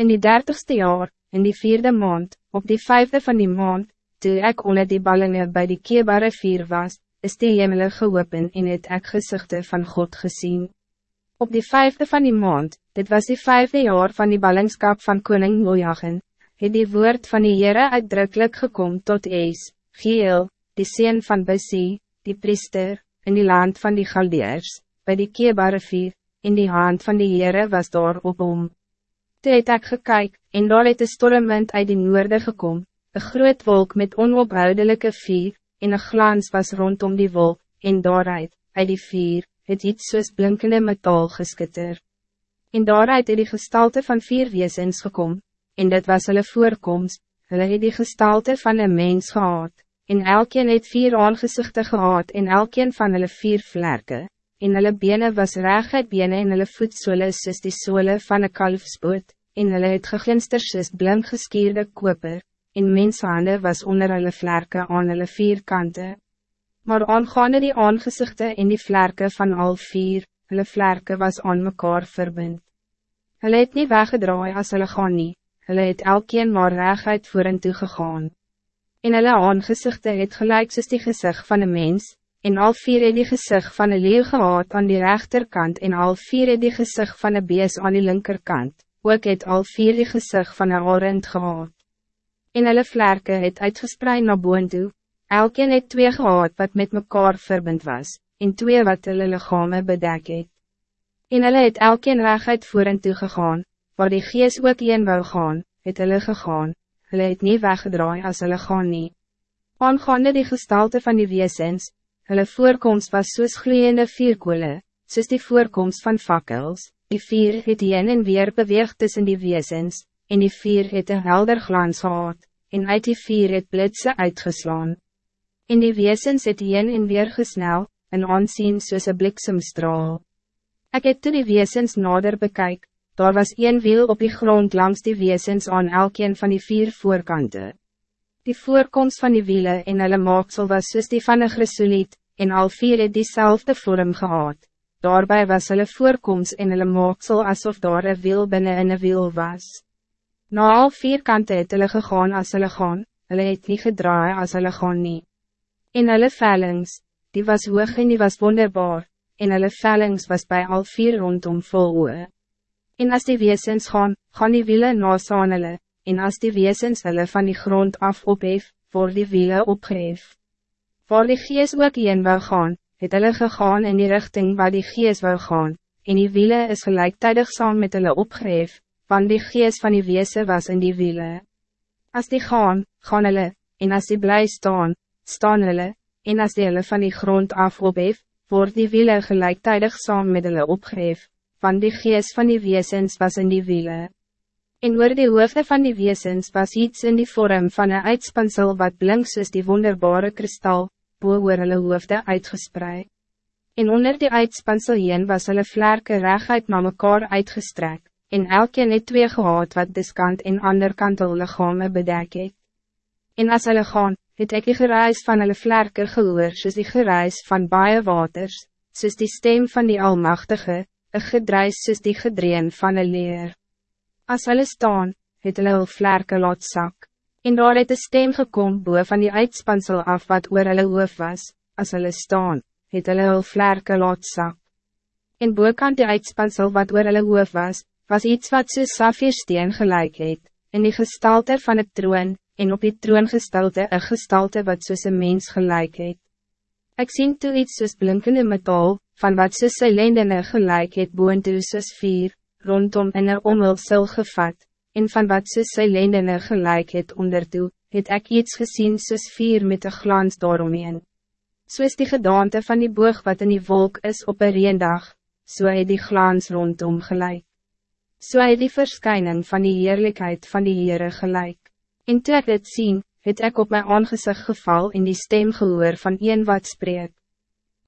In die dertigste jaar, in die vierde maand, op die vijfde van die maand, toe ek onder die ballingen bij die keerbare vier was, is die hemel geopen en het ek gezichten van God gezien. Op die vijfde van die maand, dit was die vijfde jaar van die ballingskap van koning Mojagen, het die woord van die Heere uitdrukkelijk gekomen tot Ees, Geel, die sien van Bessie, die priester, in die land van die Galdeers, bij die keerbare vier, in die hand van die Heere was daar op om. Toe het ek gekyk, en daar het een stormwind uit die noorde gekom, een groot wolk met onophoudelijke vier, en een glans was rondom die wolk, en daaruit, uit die vier, het iets soos blinkende metaal geskitter. En daaruit het die gestalte van vier wezens gekom, en dit was hulle voorkomst, hulle het die gestalte van een mens gehad, en elkeen het vier aangezichten gehad en elkeen van hulle vier vlerken en hulle bene was reguit bene en hulle voetsole soos die sole van een kalfsboot, en hulle het geglinster soos blink geskierde koper, en menshande was onder hulle vlerke aan hulle vier kante. Maar aangaande die aangezichten en die vlerke van al vier, hulle vlerke was aan mekaar verbind. Hulle het nie weggedraai as hulle gaan nie, hulle het elkeen maar reguit voor en toe gegaan. En hulle aangezichten het gelijk soos die gezicht van een mens, en al vier het die gezicht van een leeuw gehad aan die rechterkant en al vier het die gezicht van een bees aan die linkerkant, ook het al vier die gezicht van een orend gehad. En hulle vlerke het uitgespreid na boon toe, elkeen het twee gehad wat met mekaar verbind was, en twee wat hulle lichame bedek het. En hulle het elkeen reguit voor en toe gegaan, waar die gees ook een wou gaan, het hulle gegaan, hulle het nie weggedraai as hulle gaan nie. Aangaande die gestalte van die weesens, Hulle voorkomst was soos gloeiende vierkoele, soos die voorkomst van fakkels, die vier het heen en weer beweeg tussen die wezens, en die vier het een helder glans gehad, en uit die vier het blitse uitgeslaan. En die wezens het heen en weer gesnel, en aansien soos een bliksemstraal. Ik het toe die wezens nader bekyk, daar was een wiel op die grond langs die wezens aan elkeen van die vier voorkanten. Die voorkomst van die wielen en hulle maaksel was soos die van een grisuliet, en al vier het diezelfde vorm gehad. Daarbij was hulle voorkomst en hulle maaksel alsof daar een wiel binnen in een wiel was. Na al vier kanten het hulle gegaan as hulle gaan, hulle het nie gedraai as hulle gaan nie. En hulle vellings, die was hoog en die was wonderbaar, en hulle vellings was bij al vier rondom vol oe. En as die weesens gaan, gaan die wiele naas aan hulle, en as die weesens hulle van die grond af ophef, voor die wiele opgeef. Waar die gees ook een wou gaan, het hulle gegaan in die richting waar die gees wou gaan, en die wiele is gelijktijdig saam met hulle opgeef, want die gees van die weese was in die wiele. Als die gaan, gaan hulle, en als die blij staan, staan hulle, en als die hulle van die grond af opheef, word die wiele gelijktijdig saam met hulle opgeef, want die gees van die weesens was in die wiele. En oor die hoofde van die weesens was iets in die vorm van een uitspansel wat blink soos die wonderbare kristal, boe oor hulle hoofde uitgespreid. En onder die uitspansel heen was hulle vlerke reguit na mekaar uitgestrek, en elkeen het twee gehad wat diskant en ander kant hulle lichame bedek het. En as hulle gaan, het ek die gereis van hulle vlerke gehoor soos die gereis van baie waters, soos die stem van die Almachtige, een gedruis soos die gedreen van een leer. As hulle staan, het hulle hulle vlerke laat sak. En daar het een stem gekom boe van die uitspansel af wat oor hulle hoof was, as hulle staan, het hulle hul vlerke laat sak. En boekant die uitspansel wat oor hulle hoof was, was iets wat soos safiersteen gelijk het, in die gestalte van het troon, en op die troon gestalte een gestalte wat soos een mens gelijk het. Ek sien toe iets soos blinkende metaal, van wat soos sy lendene gelijk het boon toe soos vier, rondom in een omhulsel gevat, en van wat soos sy lendene gelijk het ondertoe, het ek iets gezien soos vier met een glans daaromheen. Soos die gedaante van die boog wat in die wolk is op een reendag, so het die glans rondom gelijk. So het die verschijning van die heerlijkheid van die Heere gelijk. En toe ek dit sien, het ek op mijn aangezicht geval in die stem gehoor van een wat spreek.